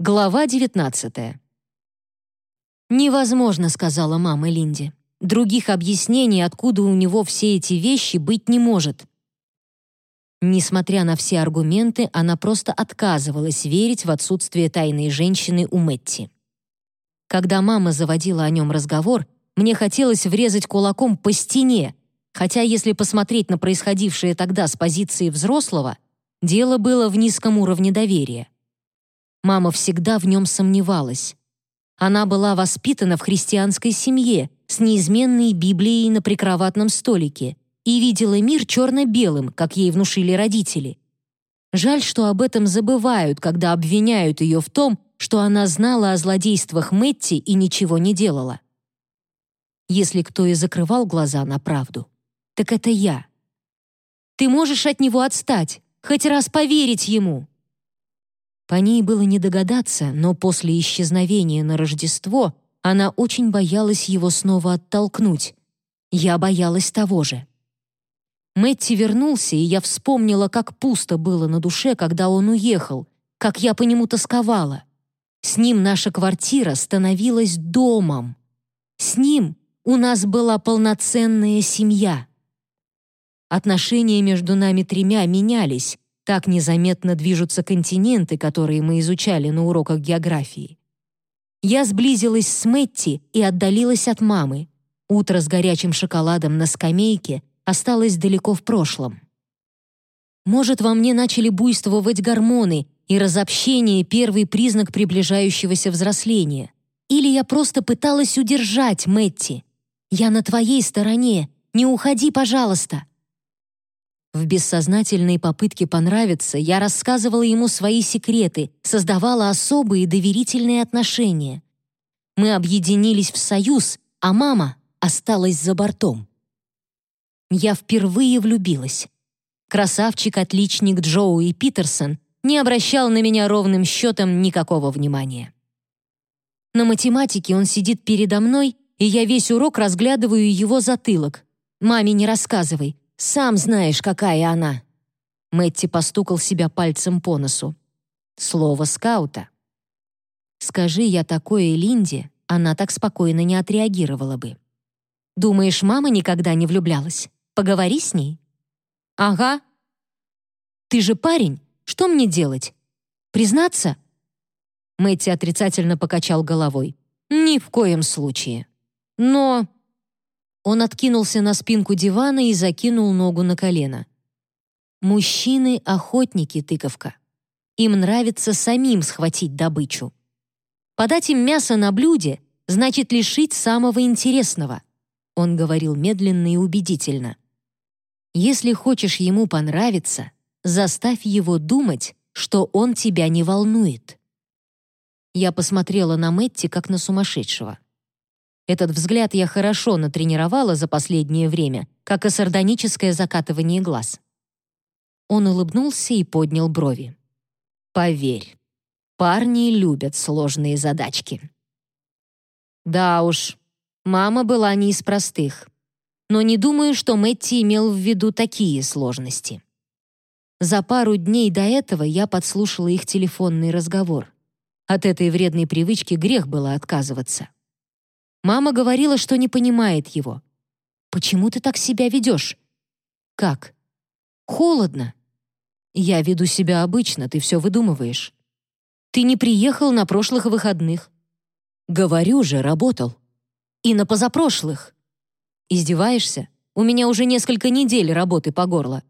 Глава 19 «Невозможно», — сказала мама Линде. «Других объяснений, откуда у него все эти вещи, быть не может». Несмотря на все аргументы, она просто отказывалась верить в отсутствие тайной женщины у Мэтти. Когда мама заводила о нем разговор, мне хотелось врезать кулаком по стене, хотя если посмотреть на происходившее тогда с позиции взрослого, дело было в низком уровне доверия. Мама всегда в нем сомневалась. Она была воспитана в христианской семье с неизменной Библией на прикроватном столике и видела мир черно-белым, как ей внушили родители. Жаль, что об этом забывают, когда обвиняют ее в том, что она знала о злодействах Мэтти и ничего не делала. Если кто и закрывал глаза на правду, так это я. Ты можешь от него отстать, хоть раз поверить ему. По ней было не догадаться, но после исчезновения на Рождество она очень боялась его снова оттолкнуть. Я боялась того же. Мэтти вернулся, и я вспомнила, как пусто было на душе, когда он уехал, как я по нему тосковала. С ним наша квартира становилась домом. С ним у нас была полноценная семья. Отношения между нами тремя менялись, так незаметно движутся континенты, которые мы изучали на уроках географии. Я сблизилась с Мэтти и отдалилась от мамы. Утро с горячим шоколадом на скамейке осталось далеко в прошлом. Может, во мне начали буйствовать гормоны, и разобщение — первый признак приближающегося взросления. Или я просто пыталась удержать Мэтти. «Я на твоей стороне. Не уходи, пожалуйста». В бессознательной попытке понравиться я рассказывала ему свои секреты, создавала особые доверительные отношения. Мы объединились в союз, а мама осталась за бортом. Я впервые влюбилась. Красавчик-отличник Джоуи Питерсон не обращал на меня ровным счетом никакого внимания. На математике он сидит передо мной, и я весь урок разглядываю его затылок. «Маме не рассказывай, сам знаешь, какая она». Мэтти постукал себя пальцем по носу. Слово скаута. Скажи я такое Линде, она так спокойно не отреагировала бы. Думаешь, мама никогда не влюблялась? Поговори с ней. Ага. Ты же парень, что мне делать? Признаться? Мэтти отрицательно покачал головой. Ни в коем случае. Но он откинулся на спинку дивана и закинул ногу на колено. «Мужчины — охотники, тыковка. Им нравится самим схватить добычу. Подать им мясо на блюде значит лишить самого интересного», — он говорил медленно и убедительно. «Если хочешь ему понравиться, заставь его думать, что он тебя не волнует». Я посмотрела на Мэтти как на сумасшедшего. Этот взгляд я хорошо натренировала за последнее время, как и сардоническое закатывание глаз. Он улыбнулся и поднял брови. «Поверь, парни любят сложные задачки». Да уж, мама была не из простых. Но не думаю, что Мэтти имел в виду такие сложности. За пару дней до этого я подслушала их телефонный разговор. От этой вредной привычки грех было отказываться. Мама говорила, что не понимает его. «Почему ты так себя ведешь?» «Как?» «Холодно». «Я веду себя обычно, ты все выдумываешь». «Ты не приехал на прошлых выходных». «Говорю же, работал». «И на позапрошлых». «Издеваешься? У меня уже несколько недель работы по горло.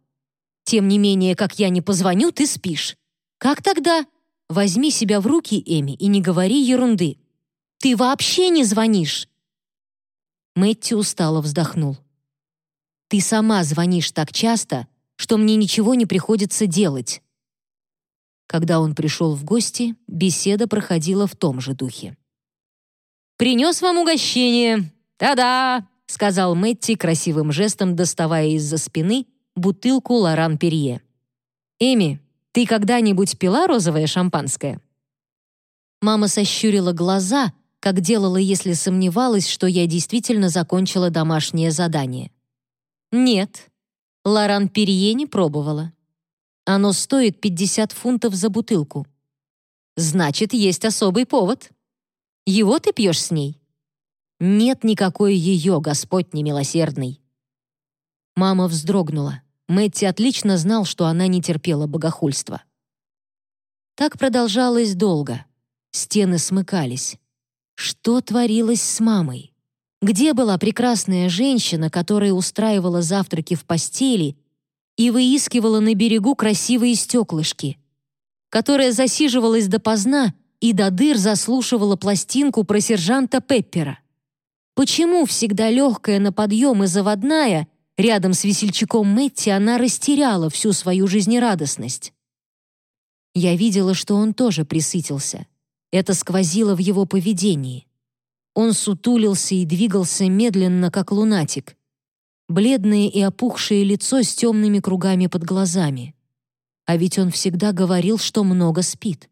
Тем не менее, как я не позвоню, ты спишь. Как тогда? Возьми себя в руки, Эми, и не говори ерунды. Ты вообще не звонишь!» Мэтти устало вздохнул. «Ты сама звонишь так часто, что мне ничего не приходится делать». Когда он пришел в гости, беседа проходила в том же духе. «Принес вам угощение! Та-да!» — сказал Мэтти красивым жестом, доставая из-за спины бутылку Лоран Перье. «Эми, ты когда-нибудь пила розовое шампанское?» Мама сощурила глаза, как делала, если сомневалась, что я действительно закончила домашнее задание. Нет, Лоран Перье не пробовала. Оно стоит 50 фунтов за бутылку. Значит, есть особый повод. Его ты пьешь с ней? Нет никакой ее, Господь немилосердный. Мама вздрогнула. Мэтти отлично знал, что она не терпела богохульства. Так продолжалось долго. Стены смыкались. Что творилось с мамой? Где была прекрасная женщина, которая устраивала завтраки в постели и выискивала на берегу красивые стеклышки? Которая засиживалась допоздна и до дыр заслушивала пластинку про сержанта Пеппера? Почему всегда легкая на подъем и заводная, рядом с весельчаком Мэтти она растеряла всю свою жизнерадостность? Я видела, что он тоже присытился. Это сквозило в его поведении. Он сутулился и двигался медленно, как лунатик. Бледное и опухшее лицо с темными кругами под глазами. А ведь он всегда говорил, что много спит.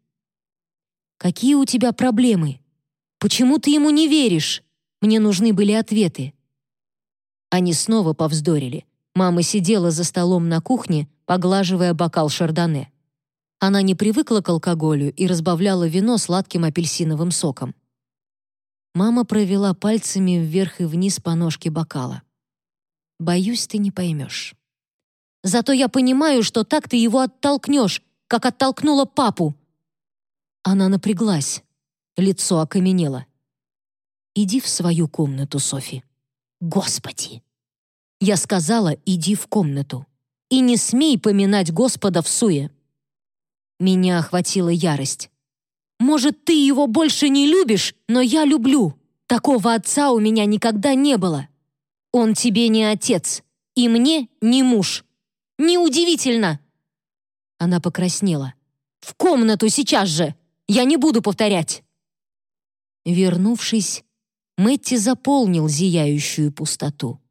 «Какие у тебя проблемы? Почему ты ему не веришь?» Мне нужны были ответы. Они снова повздорили. Мама сидела за столом на кухне, поглаживая бокал шардоне. Она не привыкла к алкоголю и разбавляла вино сладким апельсиновым соком. Мама провела пальцами вверх и вниз по ножке бокала. «Боюсь, ты не поймешь. Зато я понимаю, что так ты его оттолкнешь, как оттолкнула папу». Она напряглась. Лицо окаменело. «Иди в свою комнату, Софи». «Господи!» Я сказала, иди в комнату. И не смей поминать Господа в суе. Меня охватила ярость. «Может, ты его больше не любишь, но я люблю. Такого отца у меня никогда не было. Он тебе не отец, и мне не муж. Неудивительно!» Она покраснела. «В комнату сейчас же! Я не буду повторять!» Вернувшись, Мэтти заполнил зияющую пустоту.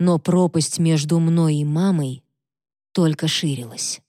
Но пропасть между мной и мамой только ширилась.